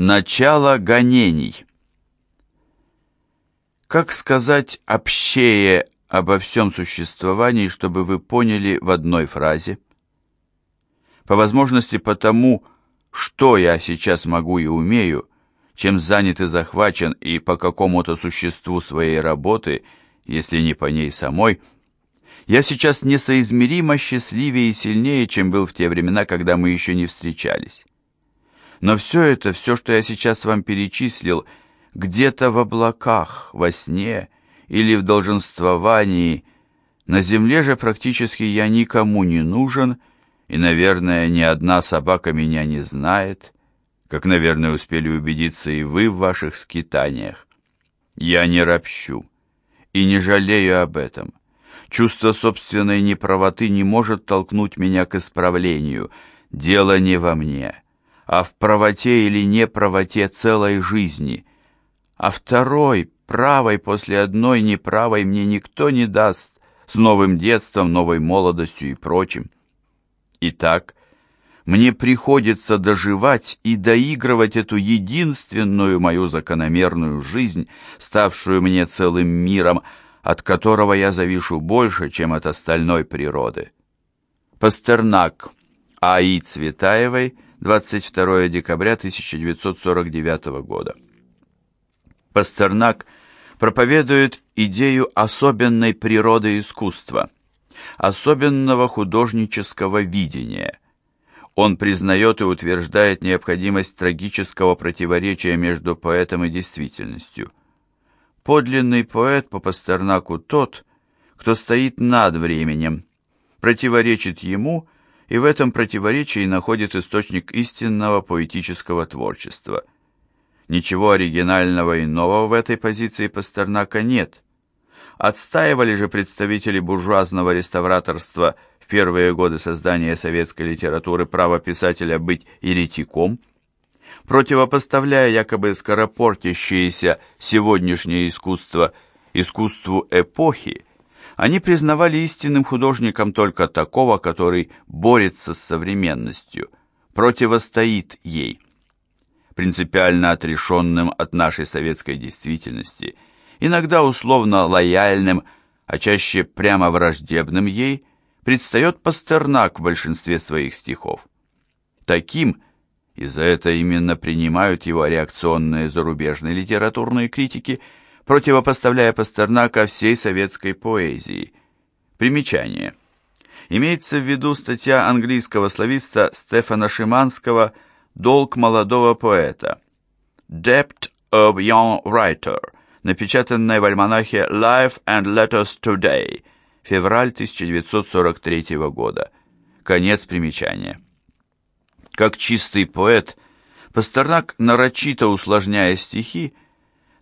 Начало гонений. Как сказать общее обо всем существовании, чтобы вы поняли в одной фразе? По возможности потому, что я сейчас могу и умею, чем занят и захвачен и по какому-то существу своей работы, если не по ней самой, я сейчас несоизмеримо счастливее и сильнее, чем был в те времена, когда мы еще не встречались. Но все это, все, что я сейчас вам перечислил, где-то в облаках, во сне или в долженствовании. На земле же практически я никому не нужен, и, наверное, ни одна собака меня не знает, как, наверное, успели убедиться и вы в ваших скитаниях. Я не ропщу и не жалею об этом. Чувство собственной неправоты не может толкнуть меня к исправлению. Дело не во мне а в правоте или неправоте целой жизни. А второй, правой после одной неправой мне никто не даст с новым детством, новой молодостью и прочим. Итак, мне приходится доживать и доигрывать эту единственную мою закономерную жизнь, ставшую мне целым миром, от которого я завишу больше, чем от остальной природы. Пастернак А.И. Цветаевой – 22 декабря 1949 года. Пастернак проповедует идею особенной природы искусства, особенного художнического видения. Он признает и утверждает необходимость трагического противоречия между поэтом и действительностью. Подлинный поэт по Пастернаку тот, кто стоит над временем, противоречит ему – и в этом противоречии находит источник истинного поэтического творчества. Ничего оригинального и нового в этой позиции Пастернака нет. Отстаивали же представители буржуазного реставраторства в первые годы создания советской литературы право писателя быть еретиком, противопоставляя якобы скоропортящееся сегодняшнее искусство искусству эпохи, они признавали истинным художником только такого, который борется с современностью, противостоит ей. Принципиально отрешенным от нашей советской действительности, иногда условно лояльным, а чаще прямо враждебным ей, предстает Пастернак в большинстве своих стихов. Таким, и за это именно принимают его реакционные зарубежные литературные критики – противопоставляя Пастернака всей советской поэзии. Примечание. Имеется в виду статья английского слависта Стефана Шиманского «Долг молодого поэта» «Debt of Young Writer», напечатанная в альманахе Life and Letters Today, февраль 1943 года. Конец примечания. Как чистый поэт, Пастернак, нарочито усложняя стихи,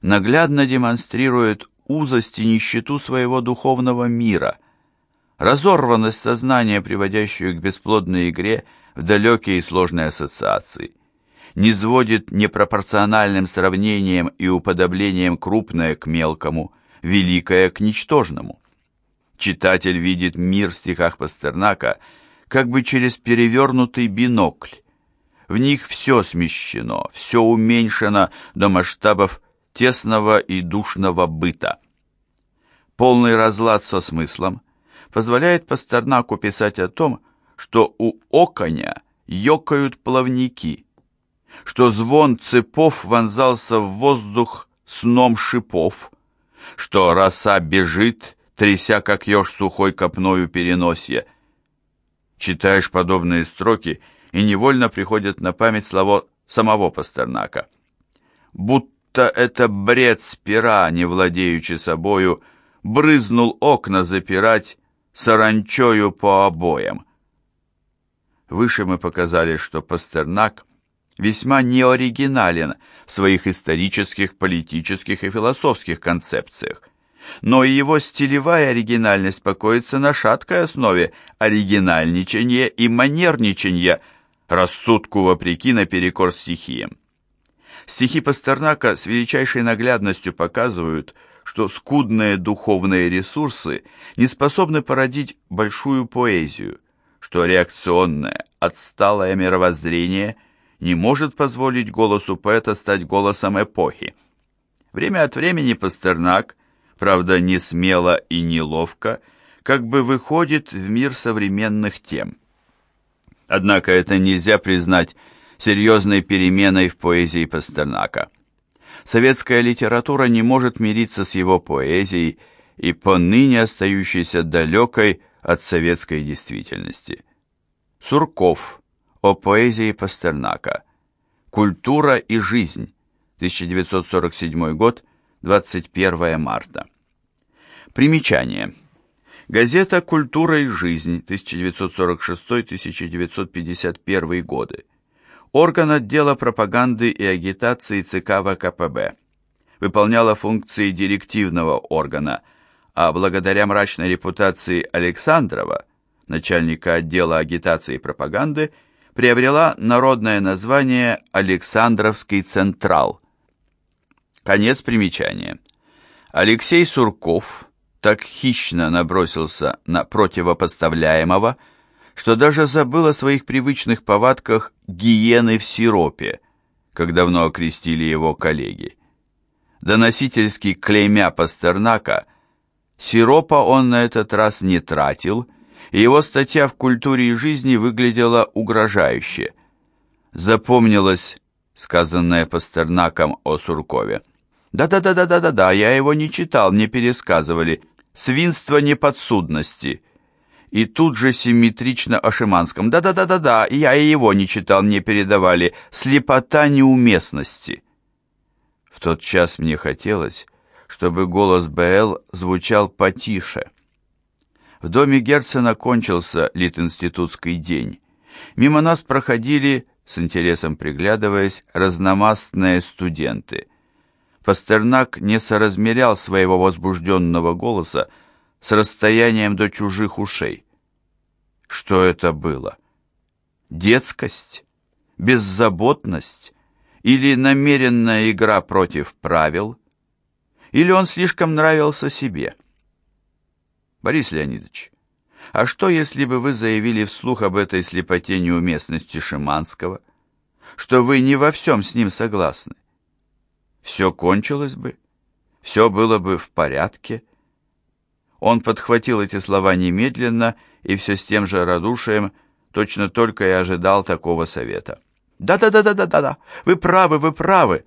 наглядно демонстрирует узость и нищету своего духовного мира, разорванность сознания, приводящую к бесплодной игре в далекие и сложные ассоциации, не сводит непропорциональным сравнением и уподоблением крупное к мелкому, великое к ничтожному. Читатель видит мир в стихах Пастернака как бы через перевернутый бинокль. В них все смещено, все уменьшено до масштабов тесного и душного быта. Полный разлад со смыслом позволяет Пастернаку писать о том, что у оконя ёкают плавники, что звон цепов вонзался в воздух сном шипов, что роса бежит, тряся, как еж сухой копною переносье. Читаешь подобные строки, и невольно приходят на память слова самого Пастернака. Будто будто это бред спира, не владеючи собою, брызнул окна запирать саранчою по обоям. Выше мы показали, что Пастернак весьма неоригинален в своих исторических, политических и философских концепциях, но и его стилевая оригинальность покоится на шаткой основе оригинальничания и манерничания, рассудку вопреки наперекор стихиям. Стихи Пастернака с величайшей наглядностью показывают, что скудные духовные ресурсы не способны породить большую поэзию, что реакционное, отсталое мировоззрение не может позволить голосу поэта стать голосом эпохи. Время от времени Пастернак, правда не смело и неловко, как бы выходит в мир современных тем. Однако это нельзя признать серьезной переменой в поэзии Пастернака. Советская литература не может мириться с его поэзией и поныне остающейся далекой от советской действительности. Сурков о поэзии Пастернака. Культура и жизнь. 1947 год, 21 марта. Примечание. Газета «Культура и жизнь», 1946-1951 годы. Орган отдела пропаганды и агитации ЦК ВКПБ. Выполняла функции директивного органа, а благодаря мрачной репутации Александрова, начальника отдела агитации и пропаганды, приобрела народное название Александровский Централ. Конец примечания. Алексей Сурков так хищно набросился на противопоставляемого, что даже забыл о своих привычных повадках гиены в сиропе, как давно окрестили его коллеги. Доносительский клеймя Пастернака, сиропа он на этот раз не тратил и его статья в «Культуре и жизни» выглядела угрожающе. Запомнилось сказанное Пастернаком о Суркове. «Да-да-да-да-да-да, я его не читал, мне пересказывали. Свинство неподсудности». И тут же симметрично о Шиманском. «Да-да-да-да-да, я и его не читал, мне передавали. Слепота неуместности». В тот час мне хотелось, чтобы голос Б.Л. звучал потише. В доме Герцена кончился Литинститутский день. Мимо нас проходили, с интересом приглядываясь, разномастные студенты. Пастернак не соразмерял своего возбужденного голоса с расстоянием до чужих ушей. Что это было? Детскость? Беззаботность? Или намеренная игра против правил? Или он слишком нравился себе? Борис Леонидович, а что, если бы вы заявили вслух об этой слепоте неуместности Шиманского, что вы не во всем с ним согласны? Все кончилось бы, все было бы в порядке. Он подхватил эти слова немедленно и все с тем же радушием, точно только и ожидал такого совета. «Да-да-да-да-да-да, вы правы, вы правы!»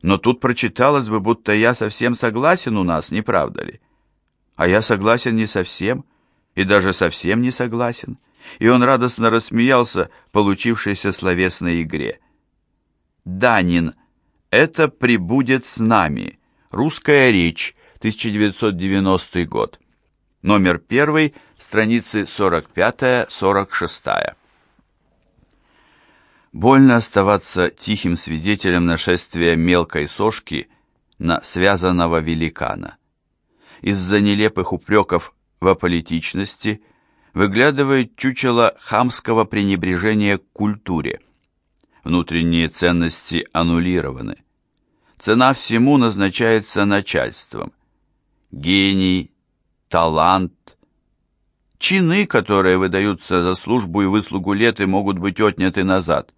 Но тут прочиталось бы, будто я совсем согласен у нас, не правда ли? а я согласен не совсем, и даже совсем не согласен. И он радостно рассмеялся получившейся словесной игре. Данин, это прибудет с нами. Русская речь, 1990 год. Номер первый, страницы 45-46. Больно оставаться тихим свидетелем нашествия мелкой сошки на связанного великана из-за нелепых упреков в аполитичности выглядывает чучело хамского пренебрежения к культуре. Внутренние ценности аннулированы. Цена всему назначается начальством. Гений, талант, чины, которые выдаются за службу и выслугу лет и могут быть отняты назад.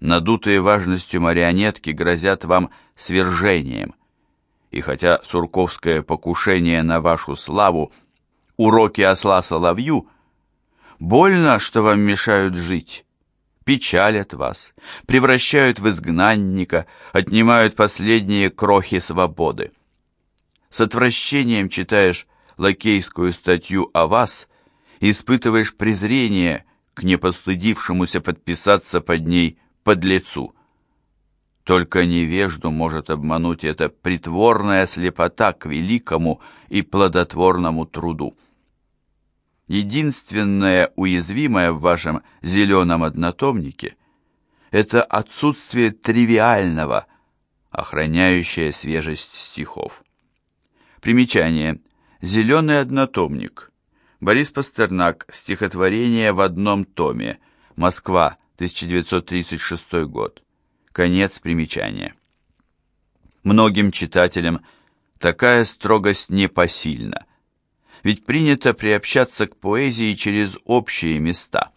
Надутые важностью марионетки грозят вам свержением – и хотя сурковское покушение на вашу славу, уроки осла соловью, больно, что вам мешают жить, печалят вас, превращают в изгнанника, отнимают последние крохи свободы. С отвращением читаешь лакейскую статью о вас, испытываешь презрение к непостыдившемуся подписаться под ней подлецу. Только невежду может обмануть эта притворная слепота к великому и плодотворному труду. Единственное уязвимое в вашем зеленом однотомнике – это отсутствие тривиального, охраняющее свежесть стихов. Примечание. Зеленый однотомник. Борис Пастернак. Стихотворение в одном томе. Москва, 1936 год. Конец примечания. Многим читателям такая строгость непосильна, ведь принято приобщаться к поэзии через общие места.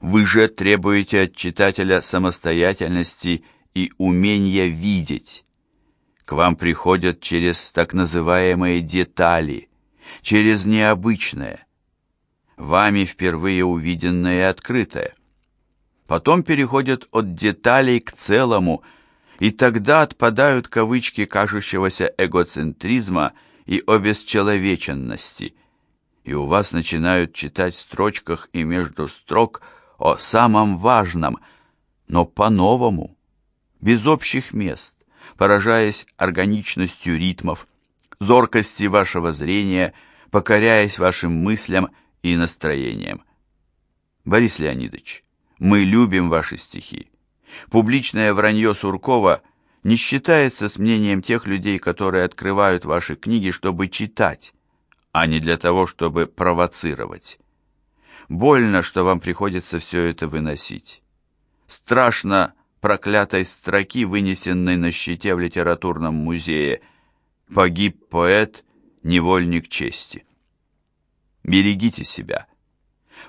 Вы же требуете от читателя самостоятельности и умения видеть. К вам приходят через так называемые детали, через необычное, вами впервые увиденное и открытое. Потом переходят от деталей к целому, и тогда отпадают кавычки кажущегося эгоцентризма и обесчеловеченности, и у вас начинают читать в строчках и между строк о самом важном, но по-новому, без общих мест поражаясь органичностью ритмов, зоркости вашего зрения, покоряясь вашим мыслям и настроениям. Борис Леонидович, мы любим ваши стихи. Публичное вранье Суркова не считается с мнением тех людей, которые открывают ваши книги, чтобы читать, а не для того, чтобы провоцировать. Больно, что вам приходится все это выносить. Страшно, проклятой строки, вынесенной на щите в литературном музее «Погиб поэт, невольник чести». Берегите себя.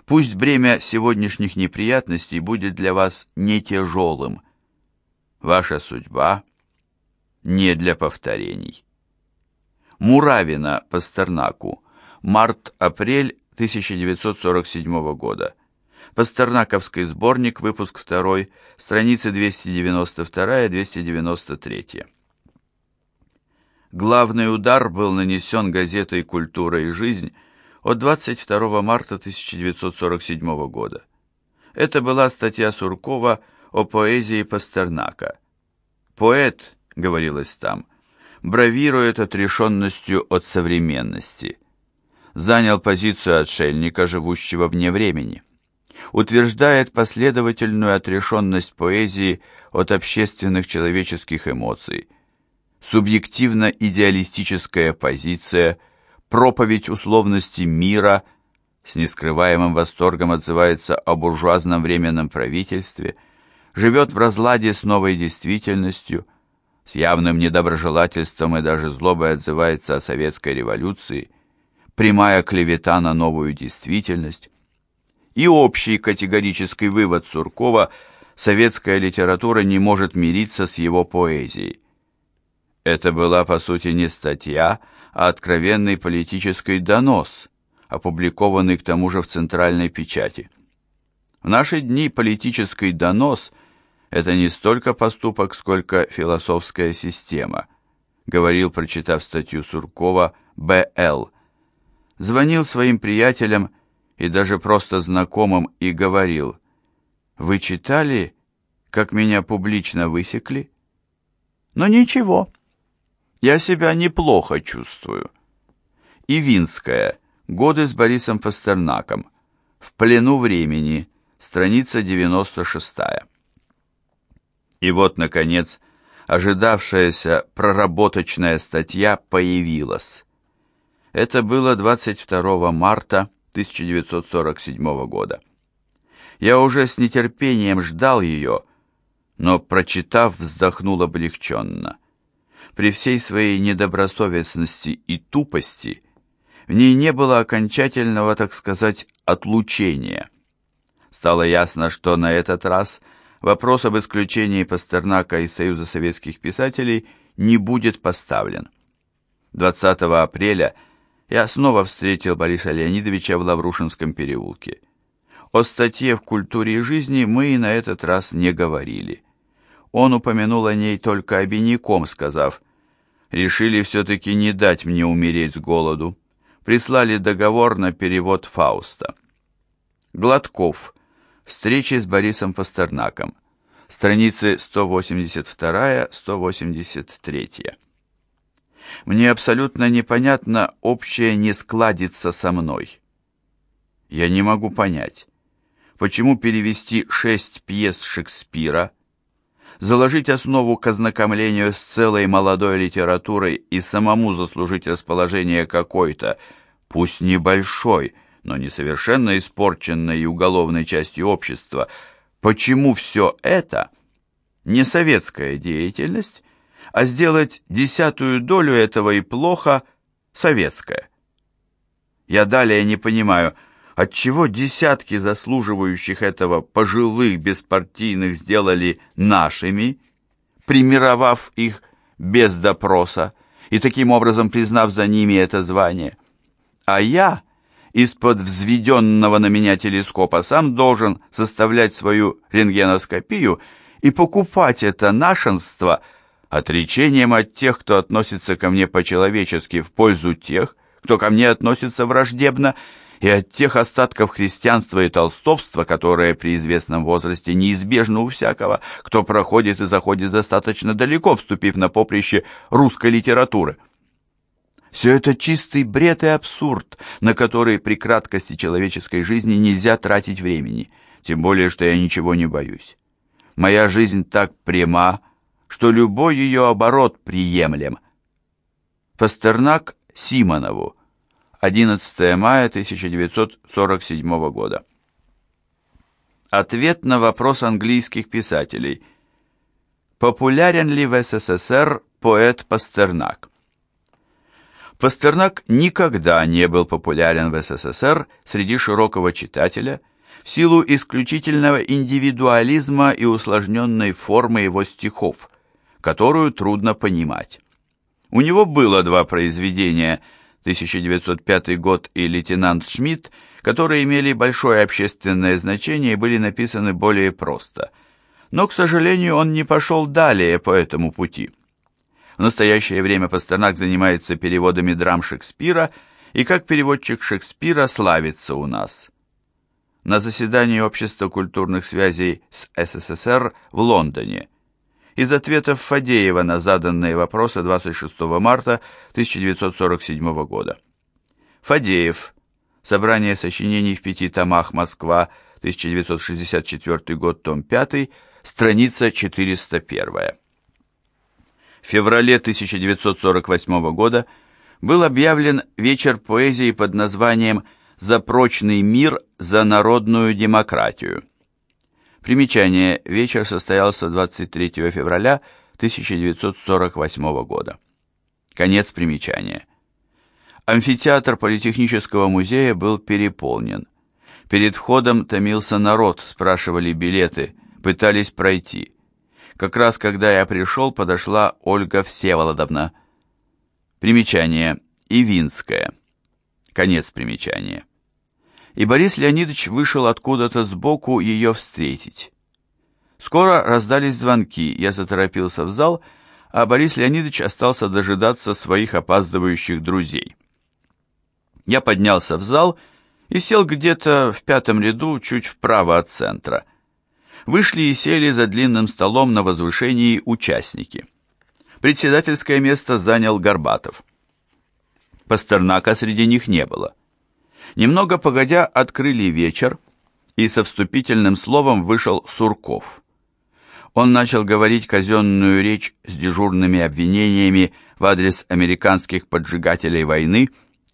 Пусть бремя сегодняшних неприятностей будет для вас не тяжелым. Ваша судьба не для повторений. Муравина Пастернаку. Март-апрель 1947 года. Пастернаковский сборник, выпуск 2, страницы 292-293. Главный удар был нанесен газетой «Культура и жизнь» от 22 марта 1947 года. Это была статья Суркова о поэзии Пастернака. «Поэт», — говорилось там, — бравирует отрешенностью от современности. Занял позицию отшельника, живущего вне времени утверждает последовательную отрешенность поэзии от общественных человеческих эмоций, субъективно-идеалистическая позиция, проповедь условности мира с нескрываемым восторгом отзывается о буржуазном временном правительстве, живет в разладе с новой действительностью, с явным недоброжелательством и даже злобой отзывается о советской революции, прямая клевета на новую действительность, и общий категорический вывод Суркова «советская литература не может мириться с его поэзией». Это была, по сути, не статья, а откровенный политический донос, опубликованный к тому же в центральной печати. В наши дни политический донос – это не столько поступок, сколько философская система, говорил, прочитав статью Суркова, Б.Л. Звонил своим приятелям и даже просто знакомым и говорил, «Вы читали, как меня публично высекли?» «Но ничего, я себя неплохо чувствую». Ивинская, годы с Борисом Пастернаком, «В плену времени», страница 96. И вот, наконец, ожидавшаяся проработочная статья появилась. Это было 22 марта 1947 года. Я уже с нетерпением ждал ее, но, прочитав, вздохнул облегченно. При всей своей недобросовестности и тупости в ней не было окончательного, так сказать, отлучения. Стало ясно, что на этот раз вопрос об исключении Пастернака из Союза советских писателей не будет поставлен. 20 апреля – я снова встретил Бориса Леонидовича в Лаврушинском переулке. О статье в «Культуре и жизни» мы и на этот раз не говорили. Он упомянул о ней только обиняком, сказав, «Решили все-таки не дать мне умереть с голоду. Прислали договор на перевод Фауста». Гладков. Встречи с Борисом Пастернаком. Страницы 182-183. Мне абсолютно непонятно общее не складится со мной. Я не могу понять, почему перевести шесть пьес Шекспира, заложить основу к ознакомлению с целой молодой литературой и самому заслужить расположение какой-то, пусть небольшой, но не совершенно испорченной и уголовной части общества, почему все это не советская деятельность, а сделать десятую долю этого и плохо советское. Я далее не понимаю, отчего десятки заслуживающих этого пожилых беспартийных сделали нашими, примировав их без допроса и таким образом признав за ними это звание. А я из-под взведенного на меня телескопа сам должен составлять свою рентгеноскопию и покупать это нашенство отречением от тех, кто относится ко мне по-человечески в пользу тех, кто ко мне относится враждебно, и от тех остатков христианства и толстовства, которые при известном возрасте неизбежны у всякого, кто проходит и заходит достаточно далеко, вступив на поприще русской литературы. Все это чистый бред и абсурд, на который при краткости человеческой жизни нельзя тратить времени, тем более, что я ничего не боюсь. Моя жизнь так пряма, что любой ее оборот приемлем. Пастернак Симонову, 11 мая 1947 года. Ответ на вопрос английских писателей. Популярен ли в СССР поэт Пастернак? Пастернак никогда не был популярен в СССР среди широкого читателя в силу исключительного индивидуализма и усложненной формы его стихов, которую трудно понимать. У него было два произведения – 1905 год и лейтенант Шмидт, которые имели большое общественное значение и были написаны более просто. Но, к сожалению, он не пошел далее по этому пути. В настоящее время Пастернак занимается переводами драм Шекспира и как переводчик Шекспира славится у нас. На заседании Общества культурных связей с СССР в Лондоне – из ответов Фадеева на заданные вопросы 26 марта 1947 года. Фадеев. Собрание сочинений в пяти томах «Москва», 1964 год, том 5, страница 401. В феврале 1948 года был объявлен вечер поэзии под названием «За прочный мир, за народную демократию». Примечание. Вечер состоялся 23 февраля 1948 года. Конец примечания. Амфитеатр Политехнического музея был переполнен. Перед входом томился народ, спрашивали билеты, пытались пройти. Как раз когда я пришел, подошла Ольга Всеволодовна. Примечание. Ивинская. Конец примечания и Борис Леонидович вышел откуда-то сбоку ее встретить. Скоро раздались звонки, я заторопился в зал, а Борис Леонидович остался дожидаться своих опаздывающих друзей. Я поднялся в зал и сел где-то в пятом ряду, чуть вправо от центра. Вышли и сели за длинным столом на возвышении участники. Председательское место занял Горбатов. Пастернака среди них не было. Немного погодя открыли вечер, и со вступительным словом вышел Сурков. Он начал говорить казенную речь с дежурными обвинениями в адрес американских поджигателей войны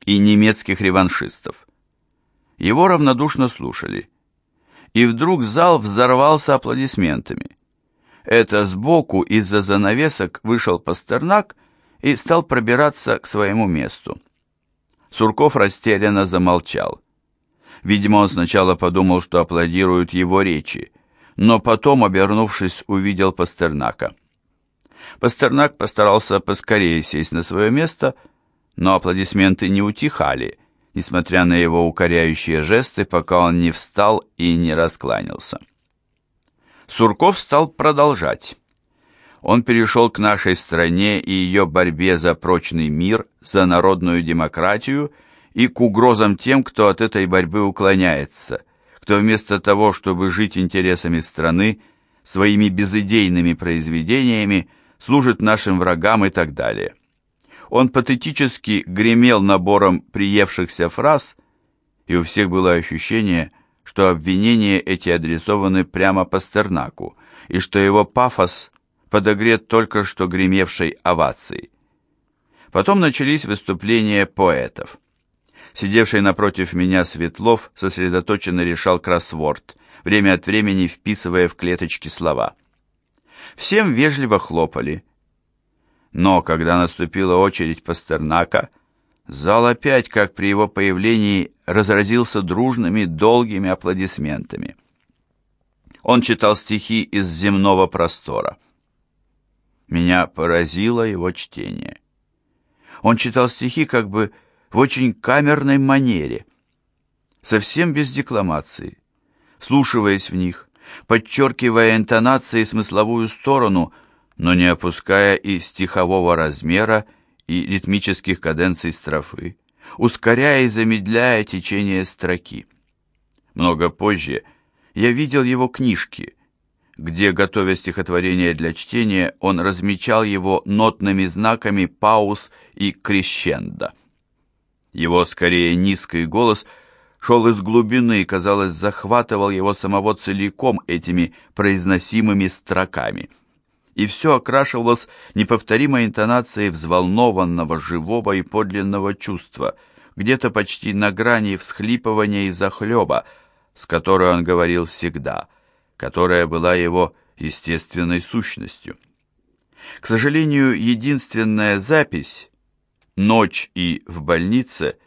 и немецких реваншистов. Его равнодушно слушали. И вдруг зал взорвался аплодисментами. Это сбоку из-за занавесок вышел Пастернак и стал пробираться к своему месту. Сурков растерянно замолчал. Видимо, он сначала подумал, что аплодируют его речи, но потом, обернувшись, увидел Пастернака. Пастернак постарался поскорее сесть на свое место, но аплодисменты не утихали, несмотря на его укоряющие жесты, пока он не встал и не раскланялся. Сурков стал продолжать он перешел к нашей стране и ее борьбе за прочный мир, за народную демократию и к угрозам тем, кто от этой борьбы уклоняется, кто вместо того, чтобы жить интересами страны, своими безыдейными произведениями служит нашим врагам и так далее. Он патетически гремел набором приевшихся фраз, и у всех было ощущение, что обвинения эти адресованы прямо Пастернаку, и что его пафос подогрет только что гремевшей овацией. Потом начались выступления поэтов. Сидевший напротив меня Светлов сосредоточенно решал кроссворд, время от времени вписывая в клеточки слова. Всем вежливо хлопали. Но когда наступила очередь Пастернака, Зал опять, как при его появлении, разразился дружными, долгими аплодисментами. Он читал стихи из земного простора. Меня поразило его чтение. Он читал стихи как бы в очень камерной манере, совсем без декламации, слушаясь в них, подчеркивая интонации и смысловую сторону, но не опуская и стихового размера, и ритмических каденций строфы, ускоряя и замедляя течение строки. Много позже я видел его книжки, где, готовя стихотворение для чтения, он размечал его нотными знаками пауз и крещендо. Его, скорее, низкий голос шел из глубины и, казалось, захватывал его самого целиком этими произносимыми строками. И все окрашивалось неповторимой интонацией взволнованного, живого и подлинного чувства, где-то почти на грани всхлипывания и захлеба, с которой он говорил всегда, которая была его естественной сущностью. К сожалению, единственная запись «Ночь» и «В больнице»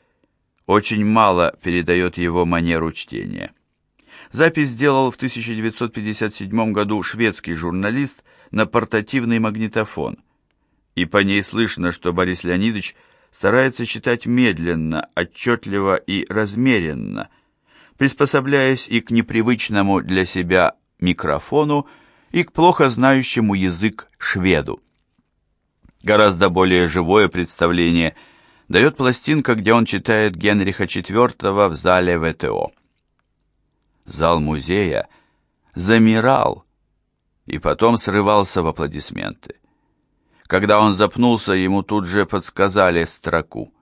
очень мало передает его манеру чтения. Запись сделал в 1957 году шведский журналист на портативный магнитофон, и по ней слышно, что Борис Леонидович старается читать медленно, отчетливо и размеренно, приспособляясь и к непривычному для себя микрофону, и к плохо знающему язык шведу. Гораздо более живое представление дает пластинка, где он читает Генриха IV в зале ВТО. Зал музея замирал и потом срывался в аплодисменты. Когда он запнулся, ему тут же подсказали строку.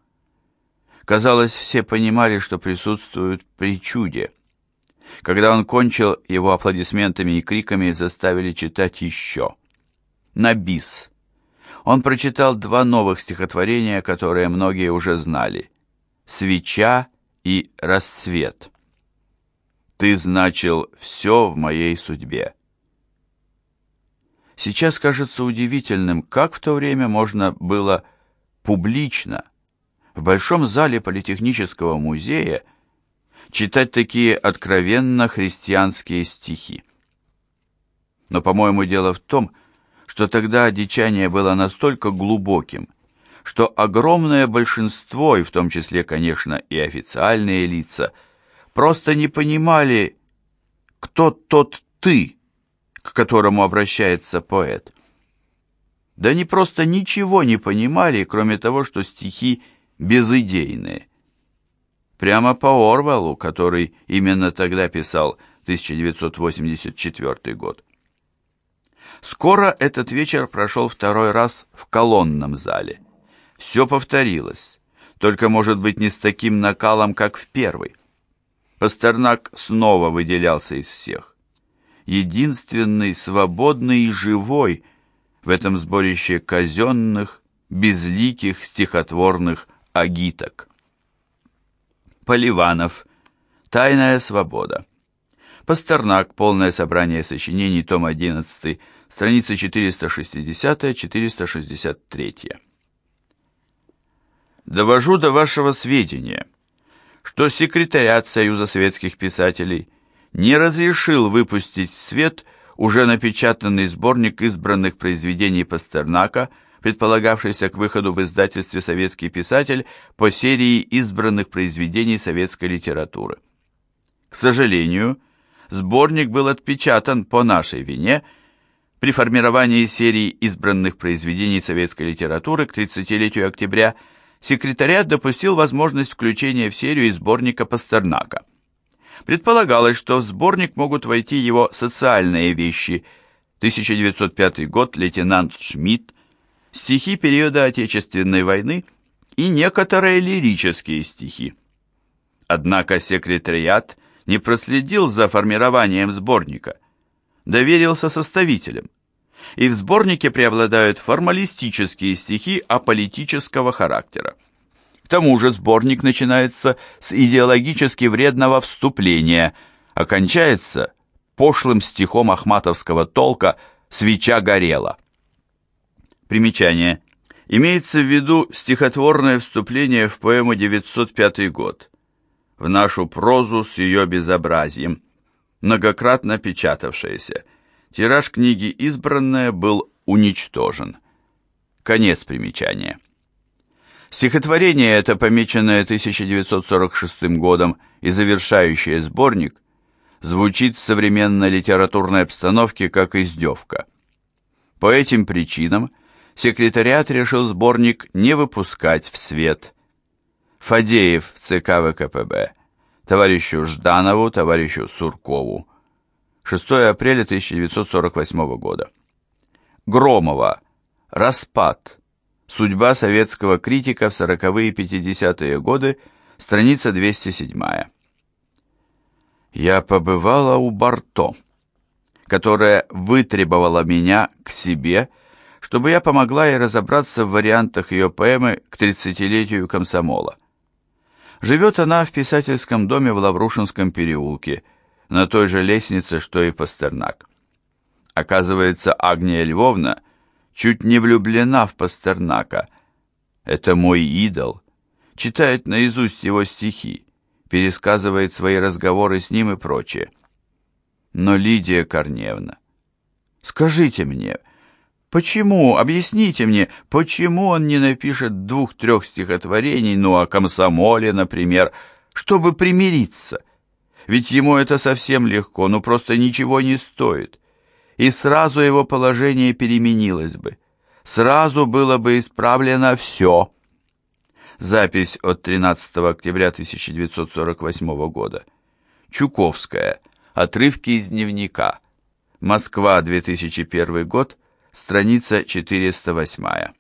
Казалось, все понимали, что присутствуют при чуде. Когда он кончил, его аплодисментами и криками заставили читать еще. На бис он прочитал два новых стихотворения, которые многие уже знали. «Свеча» и «Рассвет». «Ты значил все в моей судьбе». Сейчас кажется удивительным, как в то время можно было публично, в Большом зале Политехнического музея, читать такие откровенно христианские стихи. Но, по-моему, дело в том, что тогда одичание было настолько глубоким, что огромное большинство, и в том числе, конечно, и официальные лица, просто не понимали, кто тот «ты», к которому обращается поэт. Да они просто ничего не понимали, кроме того, что стихи безыдейные. Прямо по Орвеллу, который именно тогда писал 1984 год. Скоро этот вечер прошел второй раз в колонном зале. Все повторилось, только, может быть, не с таким накалом, как в первый. Пастернак снова выделялся из всех. Единственный, свободный и живой в этом сборище казенных, безликих стихотворных агиток. Поливанов. Тайная свобода. Пастернак. Полное собрание сочинений. Том 11 страница 460-463. Довожу до вашего сведения, что секретариат Союза советских писателей не разрешил выпустить в свет уже напечатанный сборник избранных произведений Пастернака, предполагавшийся к выходу в издательстве «Советский писатель» по серии избранных произведений советской литературы. К сожалению, сборник был отпечатан по нашей вине – при формировании серии избранных произведений советской литературы к 30-летию октября секретариат допустил возможность включения в серию сборника Пастернака. Предполагалось, что в сборник могут войти его социальные вещи 1905 год, лейтенант Шмидт, стихи периода Отечественной войны и некоторые лирические стихи. Однако секретариат не проследил за формированием сборника – доверился составителям, и в сборнике преобладают формалистические стихи аполитического характера. К тому же сборник начинается с идеологически вредного вступления, окончается пошлым стихом ахматовского толка «Свеча горела». Примечание. Имеется в виду стихотворное вступление в поэму «905 год», в нашу прозу с ее безобразием, многократно печатавшееся. Тираж книги «Избранная» был уничтожен. Конец примечания. Стихотворение это, помеченное 1946 годом и завершающее сборник, звучит в современной литературной обстановке как издевка. По этим причинам секретариат решил сборник не выпускать в свет. Фадеев в ЦК ВКПБ, товарищу Жданову, товарищу Суркову. 6 апреля 1948 года. Громова. Распад. Судьба советского критика в 40-е и 50-е годы, страница 207. Я побывала у Барто, которая вытребовала меня к себе, чтобы я помогла ей разобраться в вариантах ее поэмы к 30-летию комсомола. Живет она в писательском доме в Лаврушинском переулке, на той же лестнице, что и Пастернак. Оказывается, Агния Львовна чуть не влюблена в Пастернака. Это мой идол. Читает наизусть его стихи, пересказывает свои разговоры с ним и прочее. Но Лидия Корневна, скажите мне, почему, объясните мне, почему он не напишет двух-трех стихотворений, ну, о комсомоле, например, чтобы примириться? Ведь ему это совсем легко, ну, просто ничего не стоит и сразу его положение переменилось бы. Сразу было бы исправлено все. Запись от 13 октября 1948 года. Чуковская. Отрывки из дневника. Москва, 2001 год. Страница 408.